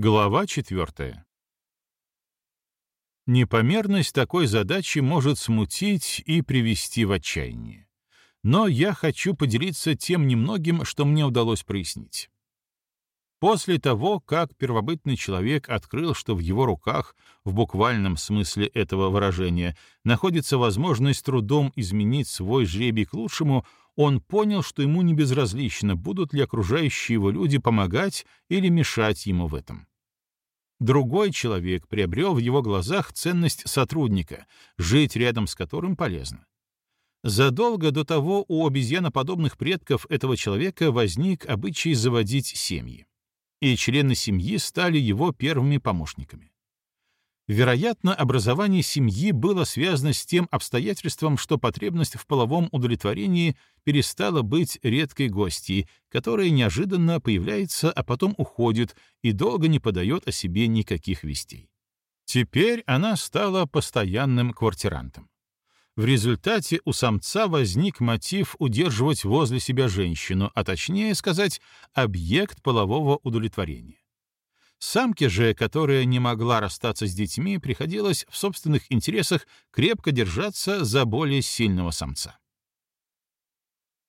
Глава четвертая. Непомерность такой задачи может смутить и привести в отчаяние. Но я хочу поделиться тем немногим, что мне удалось прояснить. После того, как первобытный человек открыл, что в его руках, в буквальном смысле этого выражения, находится возможность трудом изменить свой жребий к лучшему, он понял, что ему не безразлично, будут ли окружающие его люди помогать или мешать ему в этом. Другой человек приобрел в его глазах ценность сотрудника, жить рядом с которым полезно. Задолго до того у обезьяноподобных предков этого человека возник обычай заводить семьи, и члены семьи стали его первыми помощниками. Вероятно, образование семьи было связано с тем обстоятельством, что потребность в половом удовлетворении перестала быть редкой гостьей, которая неожиданно появляется, а потом уходит и долго не подает о себе никаких вестей. Теперь она стала постоянным квартирантом. В результате у самца возник мотив удерживать возле себя женщину, а точнее сказать, объект полового удовлетворения. Самке же, которая не могла расстаться с детьми, приходилось в собственных интересах крепко держаться за более сильного самца.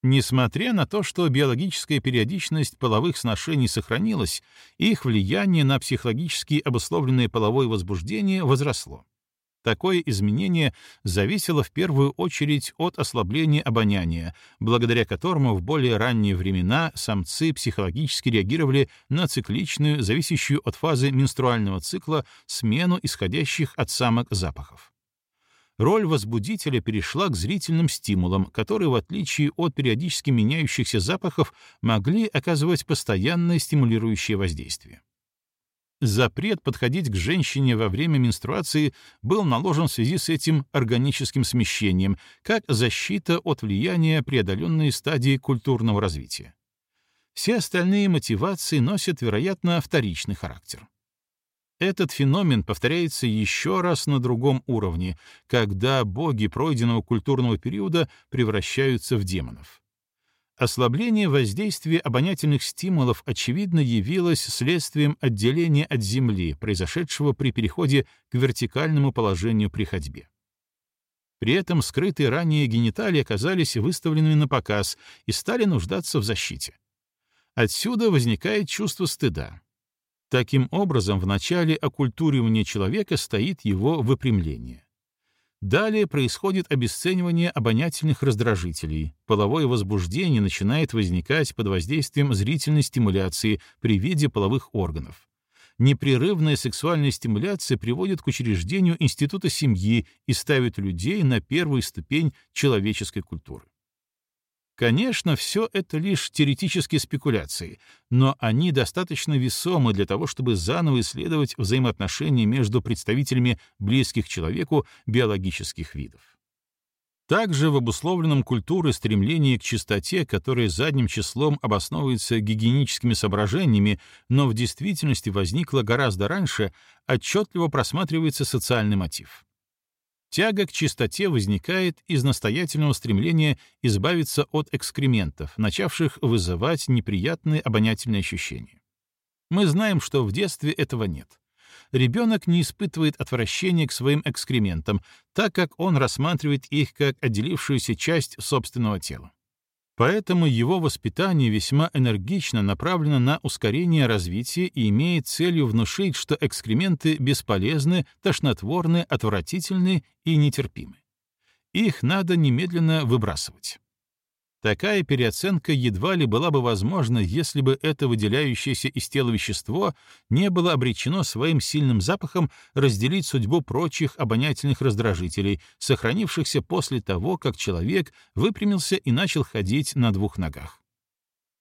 Несмотря на то, что биологическая периодичность половых сношений сохранилась, их влияние на психологически обусловленное половое возбуждение возросло. Такое изменение зависело в первую очередь от ослабления обоняния, благодаря которому в более ранние времена самцы психологически реагировали на цикличную, зависящую от фазы менструального цикла, смену исходящих от самок запахов. Роль возбудителя перешла к зрительным стимулам, которые, в отличие от периодически меняющихся запахов, могли оказывать постоянное стимулирующее воздействие. Запрет подходить к женщине во время менструации был наложен в связи с этим органическим смещением, как защита от влияния преодоленной стадии культурного развития. Все остальные мотивации носят, вероятно, вторичный характер. Этот феномен повторяется еще раз на другом уровне, когда боги пройденного культурного периода превращаются в демонов. Ослабление воздействия обонятельных стимулов, очевидно, явилось следствием отделения от Земли, произошедшего при переходе к вертикальному положению при ходьбе. При этом скрытые ранее гениталии оказались выставленными на показ и стали нуждаться в защите. Отсюда возникает чувство стыда. Таким образом, в начале оккультуривания человека стоит его выпрямление. Далее происходит обесценивание обонятельных раздражителей. Половое возбуждение начинает возникать под воздействием зрительной стимуляции при виде половых органов. Непрерывная сексуальная стимуляция приводит к учреждению института семьи и ставит людей на первую ступень человеческой культуры. Конечно, все это лишь теоретические спекуляции, но они достаточно весомы для того, чтобы заново исследовать взаимоотношения между представителями близких человеку биологических видов. Также в обусловленном культурой стремлении к чистоте, которое задним числом обосновывается гигиеническими соображениями, но в действительности возникло гораздо раньше, отчетливо просматривается социальный мотив. Тяга к чистоте возникает из настоятельного стремления избавиться от экскрементов, начавших вызывать неприятные обонятельные ощущения. Мы знаем, что в детстве этого нет. Ребенок не испытывает отвращения к своим экскрементам, так как он рассматривает их как отделившуюся часть собственного тела. Поэтому его воспитание весьма энергично направлено на ускорение развития и имеет целью внушить, что экскременты бесполезны, тошнотворны, отвратительны и нетерпимы. Их надо немедленно выбрасывать. Такая переоценка едва ли была бы возможна, если бы это выделяющееся из тела вещество не было обречено своим сильным запахом разделить судьбу прочих обонятельных раздражителей, сохранившихся после того, как человек выпрямился и начал ходить на двух ногах.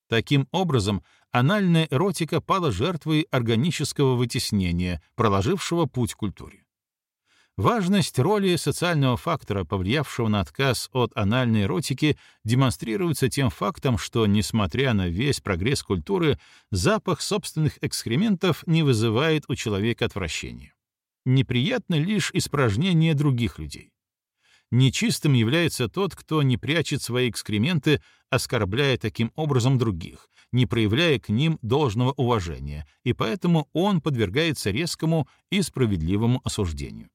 Таким образом, анальная эротика пала жертвой органического вытеснения, проложившего путь культуре. Важность роли социального фактора, повлиявшего на отказ от анальной эротики, демонстрируется тем фактом, что, несмотря на весь прогресс культуры, запах собственных экскрементов не вызывает у человека отвращения. Неприятно лишь испражнение других людей. Нечистым является тот, кто не прячет свои экскременты, оскорбляя таким образом других, не проявляя к ним должного уважения, и поэтому он подвергается резкому и справедливому осуждению.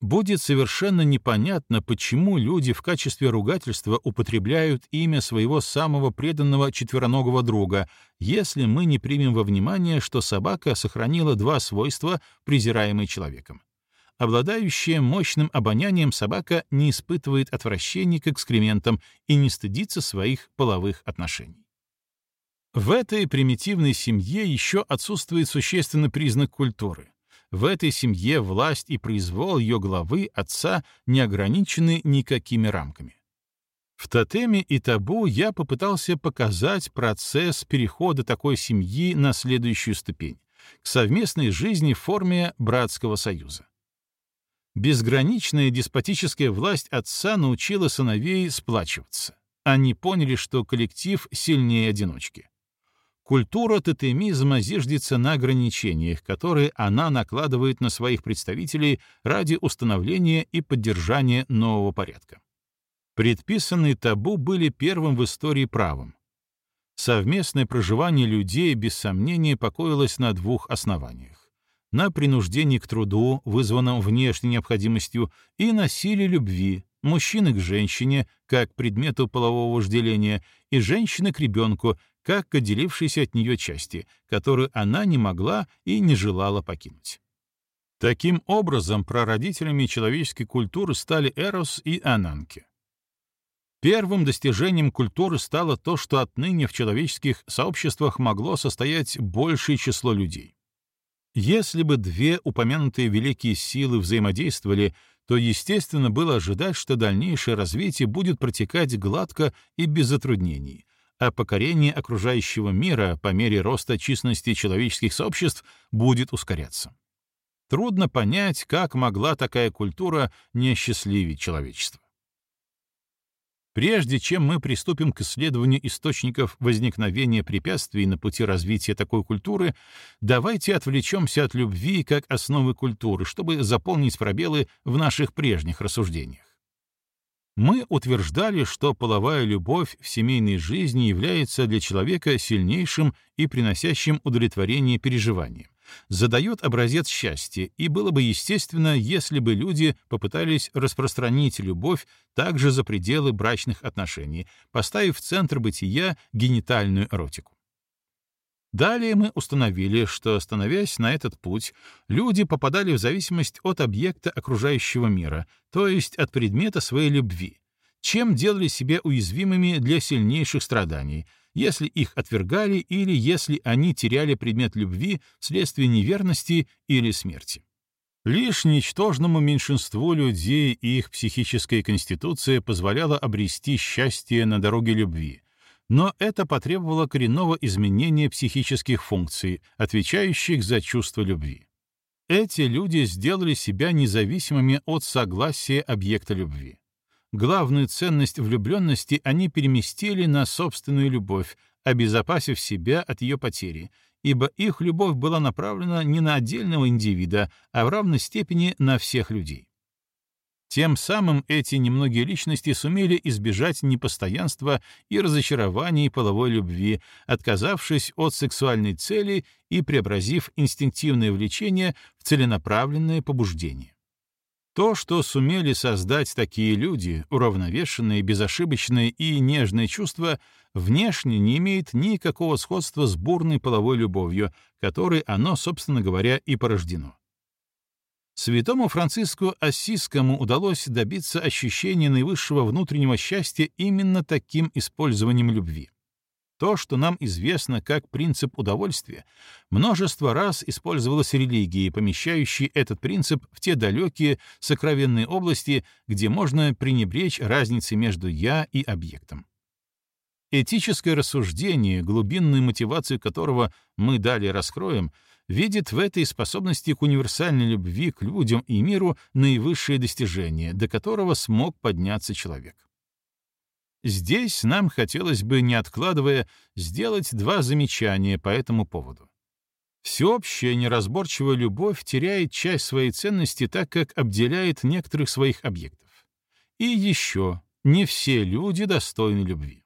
Будет совершенно непонятно, почему люди в качестве ругательства употребляют имя своего самого преданного четвероногого друга, если мы не примем во внимание, что собака сохранила два свойства, презираемые человеком. Обладающая мощным обонянием собака не испытывает отвращения к экскрементам и не стыдится своих половых отношений. В этой примитивной семье еще отсутствует существенный признак культуры — в этой семье власть и произвол ее главы, отца, не ограничены никакими рамками. В тотеме и табу я попытался показать процесс перехода такой семьи на следующую ступень — к совместной жизни в форме братского союза. Безграничная деспотическая власть отца научила сыновей сплачиваться. Они поняли, что коллектив сильнее одиночки. Культура тотемизма зиждется на ограничениях, которые она накладывает на своих представителей ради установления и поддержания нового порядка. Предписанные табу были первым в истории правом. Совместное проживание людей без сомнения покоилось на двух основаниях — на принуждении к труду, вызванном внешней необходимостью, и на силе любви, мужчины к женщине, как предмету полового вожделения, и женщины к ребенку, как к отделившейся от нее части, которую она не могла и не желала покинуть. Таким образом, прародителями человеческой культуры стали Эрос и Ананки. Первым достижением культуры стало то, что отныне в человеческих сообществах могло состоять большее число людей. Если бы две упомянутые великие силы взаимодействовали, то естественно было ожидать, что дальнейшее развитие будет протекать гладко и без затруднений, а покорение окружающего мира по мере роста численности человеческих сообществ будет ускоряться. Трудно понять, как могла такая культура не осчастливить человечество. Прежде чем мы приступим к исследованию источников возникновения препятствий на пути развития такой культуры, давайте отвлечемся от любви как основы культуры, чтобы заполнить пробелы в наших прежних рассуждениях. Мы утверждали, что половая любовь в семейной жизни является для человека сильнейшим и приносящим удовлетворение переживанием, задает образец счастья, и было бы естественно, если бы люди попытались распространить любовь также за пределы брачных отношений, поставив в центр бытия генитальную эротику. Далее мы установили, что, становясь на этот путь, люди попадали в зависимость от объекта окружающего мира, то есть от предмета своей любви, чем делали себя уязвимыми для сильнейших страданий, если их отвергали или если они теряли предмет любви вследствие неверности или смерти. Лишь ничтожному меньшинству людей их психическая конституция позволяла обрести счастье на дороге любви, но это потребовало коренного изменения психических функций, отвечающих за чувство любви. Эти люди сделали себя независимыми от согласия объекта любви. Главную ценность влюбленности они переместили на собственную любовь, обезопасив себя от ее потери, ибо их любовь была направлена не на отдельного индивида, а в равной степени на всех людей. Тем самым эти немногие личности сумели избежать непостоянства и разочарований половой любви, отказавшись от сексуальной цели и преобразив инстинктивное влечение в целенаправленное побуждение. То, что сумели создать такие люди, уравновешенные, безошибочные и нежные чувства, внешне не имеет никакого сходства с бурной половой любовью, которой оно, собственно говоря, и порождено. Святому Франциску Ассискому удалось добиться ощущения наивысшего внутреннего счастья именно таким использованием любви. То, что нам известно как принцип удовольствия, множество раз использовалось религией, помещающей этот принцип в те далекие, сокровенные области, где можно пренебречь разницей между «я» и объектом. Этическое рассуждение, глубинную мотивацию которого мы далее раскроем — видит в этой способности к универсальной любви к людям и миру наивысшее достижение, до которого смог подняться человек. Здесь нам хотелось бы, не откладывая, сделать два замечания по этому поводу. Всеобщая неразборчивая любовь теряет часть своей ценности, так как обделяет некоторых своих объектов. И еще, не все люди достойны любви.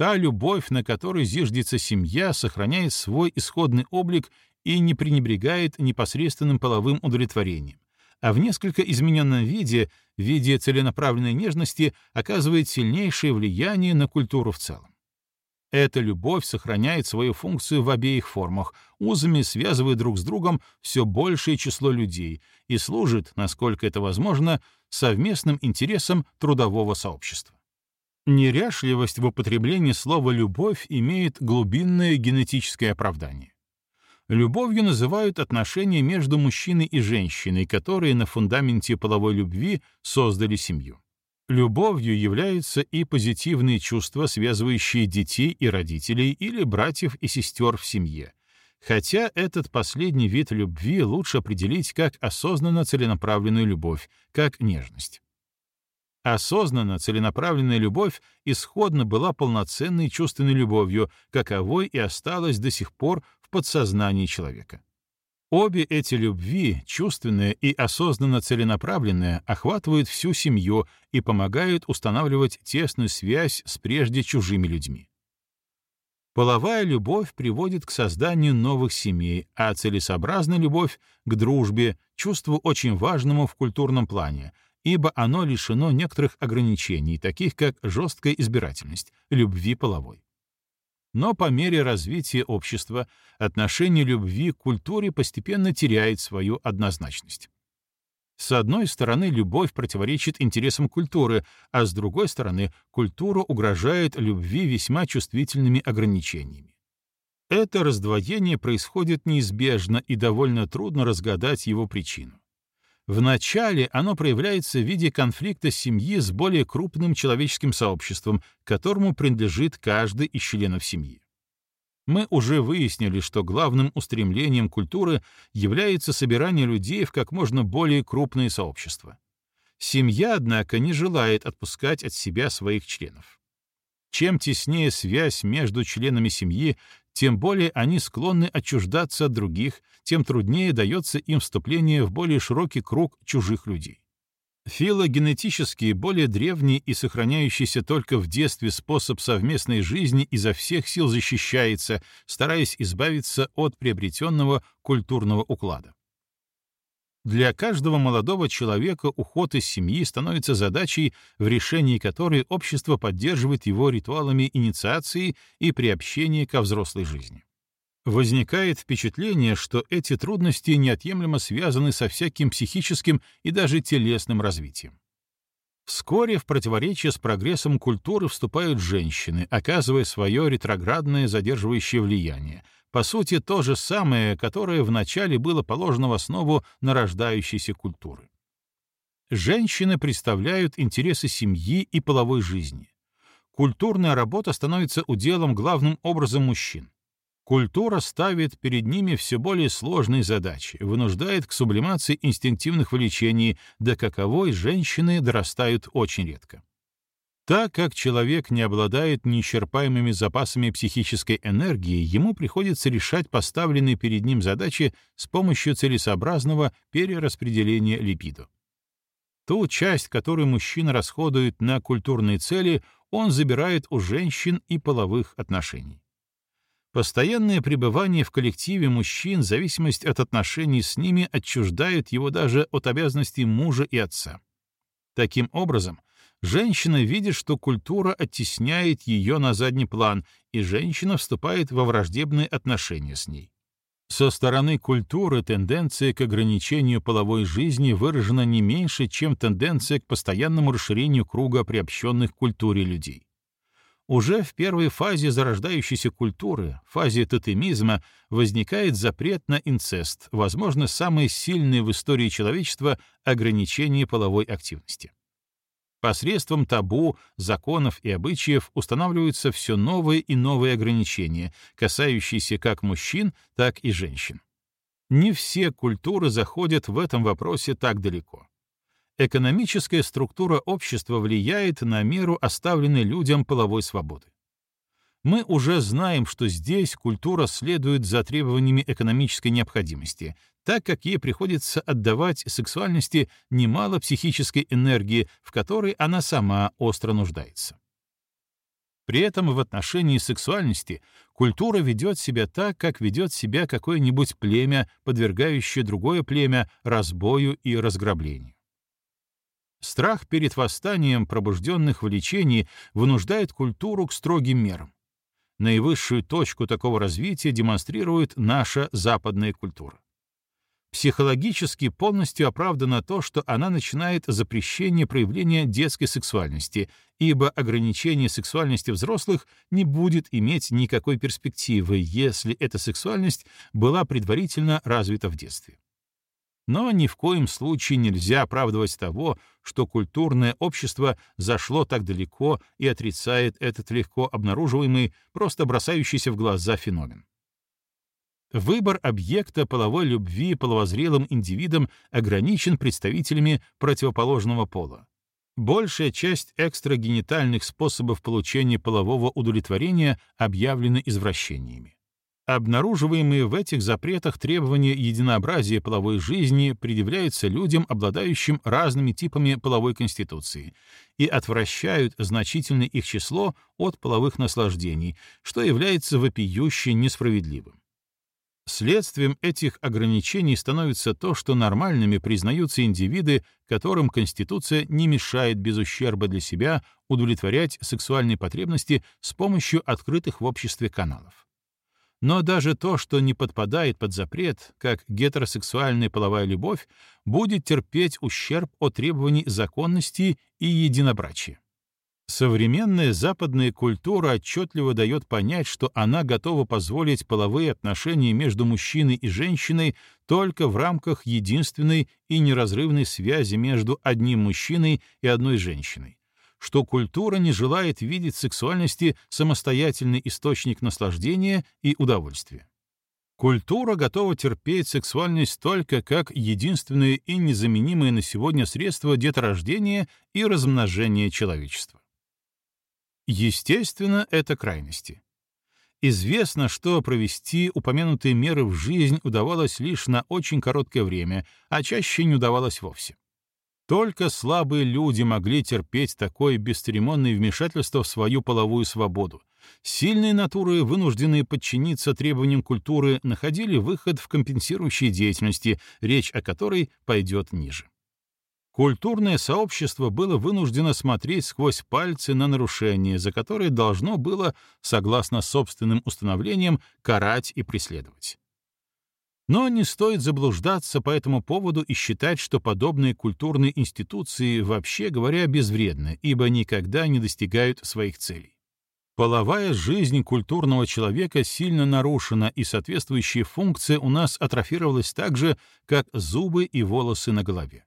Та любовь, на которой зиждется семья, сохраняет свой исходный облик и не пренебрегает непосредственным половым удовлетворением, а в несколько измененном виде, в виде целенаправленной нежности, оказывает сильнейшее влияние на культуру в целом. Эта любовь сохраняет свою функцию в обеих формах, узами связывая друг с другом все большее число людей и служит, насколько это возможно, совместным интересам трудового сообщества. Неряшливость в употреблении слова «любовь» имеет глубинное генетическое оправдание. Любовью называют отношения между мужчиной и женщиной, которые на фундаменте половой любви создали семью. Любовью являются и позитивные чувства, связывающие детей и родителей или братьев и сестер в семье, хотя этот последний вид любви лучше определить как осознанно целенаправленную любовь, как нежность. Осознанно целенаправленная любовь исходно была полноценной чувственной любовью, каковой и осталась до сих пор в подсознании человека. Обе эти любви, чувственная и осознанно целенаправленная, охватывают всю семью и помогают устанавливать тесную связь с прежде чужими людьми. Половая любовь приводит к созданию новых семей, а целесообразная любовь — к дружбе, чувству очень важному в культурном плане, ибо оно лишено некоторых ограничений, таких как жесткая избирательность, любви половой. Но по мере развития общества отношение любви к культуре постепенно теряет свою однозначность. С одной стороны, любовь противоречит интересам культуры, а с другой стороны, культура угрожает любви весьма чувствительными ограничениями. Это раздвоение происходит неизбежно и довольно трудно разгадать его причину. Вначале оно проявляется в виде конфликта семьи с более крупным человеческим сообществом, которому принадлежит каждый из членов семьи. Мы уже выяснили, что главным устремлением культуры является собирание людей в как можно более крупные сообщества. Семья, однако, не желает отпускать от себя своих членов. Чем теснее связь между членами семьи, тем более они склонны отчуждаться от других, тем труднее дается им вступление в более широкий круг чужих людей. Филогенетически более древний и сохраняющийся только в детстве способ совместной жизни изо всех сил защищается, стараясь избавиться от приобретенного культурного уклада. Для каждого молодого человека уход из семьи становится задачей, в решении которой общество поддерживает его ритуалами инициации и приобщения ко взрослой жизни. Возникает впечатление, что эти трудности неотъемлемо связаны со всяким психическим и даже телесным развитием. Вскоре в противоречие с прогрессом культуры вступают женщины, оказывая свое ретроградное задерживающее влияние — по сути, то же самое, которое вначале было положено в основу нарождающейся культуры. Женщины представляют интересы семьи и половой жизни. Культурная работа становится уделом главным образом мужчин. Культура ставит перед ними все более сложные задачи, вынуждает к сублимации инстинктивных влечений, до каковой женщины дорастают очень редко. Так как человек не обладает неисчерпаемыми запасами психической энергии, ему приходится решать поставленные перед ним задачи с помощью целесообразного перераспределения липиду. Ту часть, которую мужчина расходует на культурные цели, он забирает у женщин и половых отношений. Постоянное пребывание в коллективе мужчин, зависимость от отношений с ними отчуждает его даже от обязанностей мужа и отца. Таким образом, Женщина видит, что культура оттесняет ее на задний план, и женщина вступает во враждебные отношения с ней. Со стороны культуры тенденция к ограничению половой жизни выражена не меньше, чем тенденция к постоянному расширению круга приобщенных к культуре людей. Уже в первой фазе зарождающейся культуры, фазе тотемизма, возникает запрет на инцест, возможно, самое сильное в истории человечества ограничение половой активности. Посредством табу, законов и обычаев устанавливаются все новые и новые ограничения, касающиеся как мужчин, так и женщин. Не все культуры заходят в этом вопросе так далеко. Экономическая структура общества влияет на меру оставленной людям половой свободы мы уже знаем, что здесь культура следует за требованиями экономической необходимости, так как ей приходится отдавать сексуальности немало психической энергии, в которой она сама остро нуждается. При этом в отношении сексуальности культура ведет себя так, как ведет себя какое-нибудь племя, подвергающее другое племя разбою и разграблению. Страх перед восстанием пробужденных влечений вынуждает культуру к строгим мерам. Наивысшую точку такого развития демонстрирует наша западная культура. Психологически полностью оправдано то, что она начинает запрещение проявления детской сексуальности, ибо ограничение сексуальности взрослых не будет иметь никакой перспективы, если эта сексуальность была предварительно развита в детстве. Но ни в коем случае нельзя оправдывать того, что культурное общество зашло так далеко и отрицает этот легко обнаруживаемый, просто бросающийся в глаза феномен. Выбор объекта половой любви половозрелым индивидам ограничен представителями противоположного пола. Большая часть экстрагенитальных способов получения полового удовлетворения объявлены извращениями. Обнаруживаемые в этих запретах требования единообразия половой жизни предъявляются людям, обладающим разными типами половой конституции, и отвращают значительное их число от половых наслаждений, что является вопиюще несправедливым. Следствием этих ограничений становится то, что нормальными признаются индивиды, которым Конституция не мешает без ущерба для себя удовлетворять сексуальные потребности с помощью открытых в обществе каналов. Но даже то, что не подпадает под запрет, как гетеросексуальная половая любовь, будет терпеть ущерб от требований законности и единобрачия. Современная западная культура отчетливо дает понять, что она готова позволить половые отношения между мужчиной и женщиной только в рамках единственной и неразрывной связи между одним мужчиной и одной женщиной, что культура не желает видеть сексуальности самостоятельный источник наслаждения и удовольствия. Культура готова терпеть сексуальность только как единственное и незаменимое на сегодня средство деторождения и размножения человечества. Естественно, это крайности. Известно, что провести упомянутые меры в жизнь удавалось лишь на очень короткое время, а чаще не удавалось вовсе. Только слабые люди могли терпеть такое бесцеремонное вмешательство в свою половую свободу. Сильные натуры, вынужденные подчиниться требованиям культуры, находили выход в компенсирующей деятельности, речь о которой пойдет ниже. Культурное сообщество было вынуждено смотреть сквозь пальцы на нарушение, за которое должно было, согласно собственным установлениям, карать и преследовать. Но не стоит заблуждаться по этому поводу и считать, что подобные культурные институции, вообще говоря, безвредны, ибо никогда не достигают своих целей. Половая жизнь культурного человека сильно нарушена, и соответствующие функции у нас атрофировалась так же, как зубы и волосы на голове.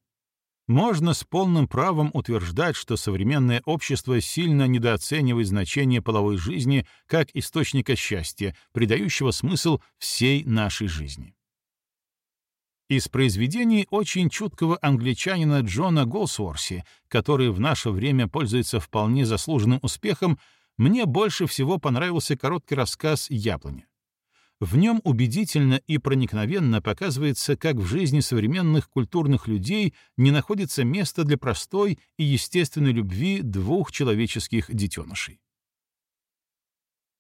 Можно с полным правом утверждать, что современное общество сильно недооценивает значение половой жизни как источника счастья, придающего смысл всей нашей жизни. Из произведений очень чуткого англичанина Джона Голсуорси, который в наше время пользуется вполне заслуженным успехом, мне больше всего понравился короткий рассказ «Яблоня». В нем убедительно и проникновенно показывается, как в жизни современных культурных людей не находится места для простой и естественной любви двух человеческих детенышей.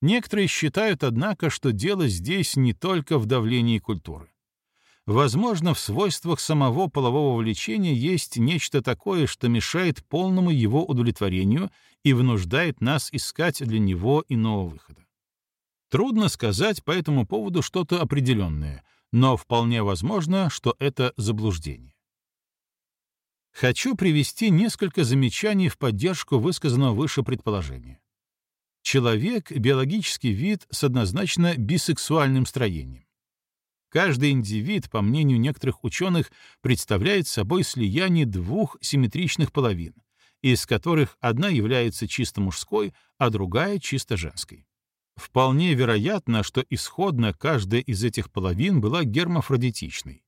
Некоторые считают, однако, что дело здесь не только в давлении культуры. Возможно, в свойствах самого полового влечения есть нечто такое, что мешает полному его удовлетворению и вынуждает нас искать для него иного выхода. Трудно сказать по этому поводу что-то определенное, но вполне возможно, что это заблуждение. Хочу привести несколько замечаний в поддержку высказанного выше предположения. Человек — биологический вид с однозначно бисексуальным строением. Каждый индивид, по мнению некоторых ученых, представляет собой слияние двух симметричных половин, из которых одна является чисто мужской, а другая — чисто женской. Вполне вероятно, что исходно каждая из этих половин была гермафродитичной.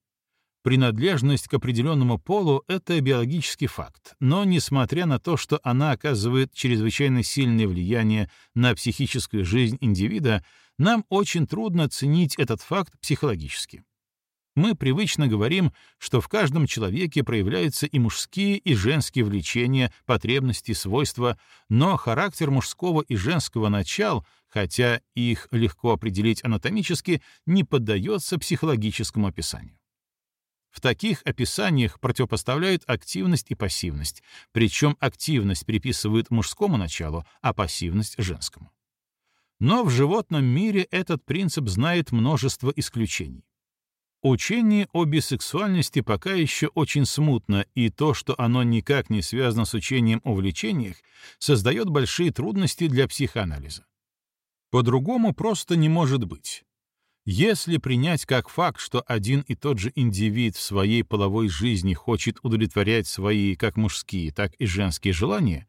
Принадлежность к определенному полу — это биологический факт, но, несмотря на то, что она оказывает чрезвычайно сильное влияние на психическую жизнь индивида, нам очень трудно оценить этот факт психологически. Мы привычно говорим, что в каждом человеке проявляются и мужские, и женские влечения, потребности, свойства, но характер мужского и женского начал, хотя их легко определить анатомически, не поддается психологическому описанию. В таких описаниях противопоставляют активность и пассивность, причем активность приписывают мужскому началу, а пассивность — женскому. Но в животном мире этот принцип знает множество исключений. Учение о бисексуальности пока еще очень смутно, и то, что оно никак не связано с учением о влечениях, создает большие трудности для психоанализа. По-другому просто не может быть. Если принять как факт, что один и тот же индивид в своей половой жизни хочет удовлетворять свои как мужские, так и женские желания,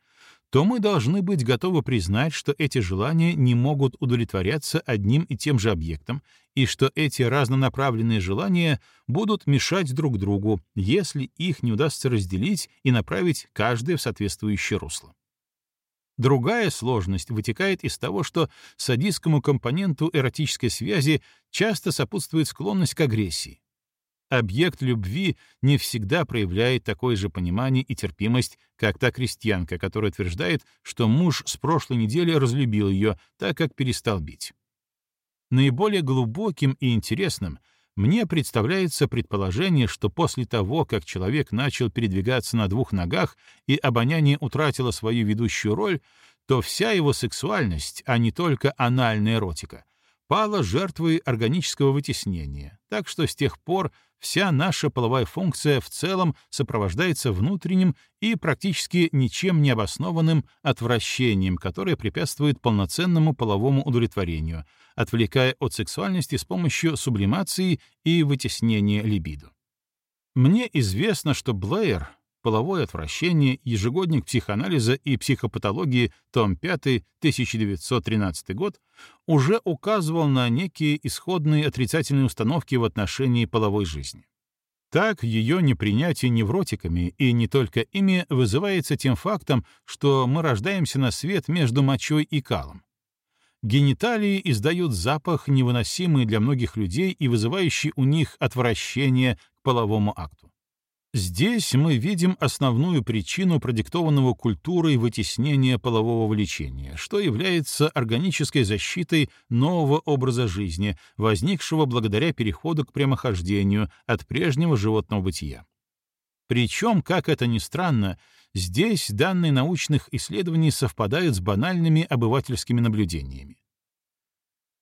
то мы должны быть готовы признать, что эти желания не могут удовлетворяться одним и тем же объектом, и что эти разнонаправленные желания будут мешать друг другу, если их не удастся разделить и направить каждое в соответствующее русло. Другая сложность вытекает из того, что садистскому компоненту эротической связи часто сопутствует склонность к агрессии, Объект любви не всегда проявляет такое же понимание и терпимость, как та крестьянка, которая утверждает, что муж с прошлой недели разлюбил ее, так как перестал бить. Наиболее глубоким и интересным мне представляется предположение, что после того, как человек начал передвигаться на двух ногах и обоняние утратило свою ведущую роль, то вся его сексуальность, а не только анальная эротика, пала жертвой органического вытеснения, так что с тех пор вся наша половая функция в целом сопровождается внутренним и практически ничем не обоснованным отвращением, которое препятствует полноценному половому удовлетворению, отвлекая от сексуальности с помощью сублимации и вытеснения либидо. Мне известно, что Блэйр половое отвращение, ежегодник психоанализа и психопатологии, том 5, 1913 год, уже указывал на некие исходные отрицательные установки в отношении половой жизни. Так, ее непринятие невротиками, и не только ими, вызывается тем фактом, что мы рождаемся на свет между мочой и калом. Гениталии издают запах, невыносимый для многих людей и вызывающий у них отвращение к половому акту. Здесь мы видим основную причину продиктованного культурой вытеснения полового влечения, что является органической защитой нового образа жизни, возникшего благодаря переходу к прямохождению от прежнего животного бытия. Причем, как это ни странно, здесь данные научных исследований совпадают с банальными обывательскими наблюдениями.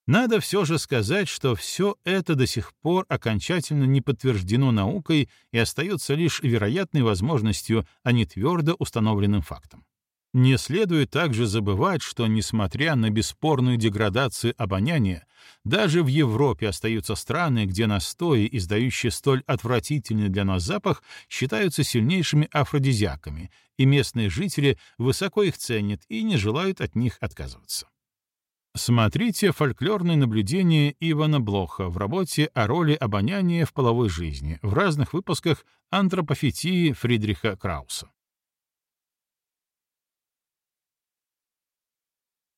Надо все же сказать, что все это до сих пор окончательно не подтверждено наукой и остается лишь вероятной возможностью, а не твердо установленным фактом. Не следует также забывать, что, несмотря на бесспорную деградацию обоняния, даже в Европе остаются страны, где настои, издающие столь отвратительный для нас запах, считаются сильнейшими афродизиаками, и местные жители высоко их ценят и не желают от них отказываться. Смотрите фольклорные наблюдения Ивана Блоха в работе о роли обоняния в половой жизни в разных выпусках антропофетии Фридриха Крауса.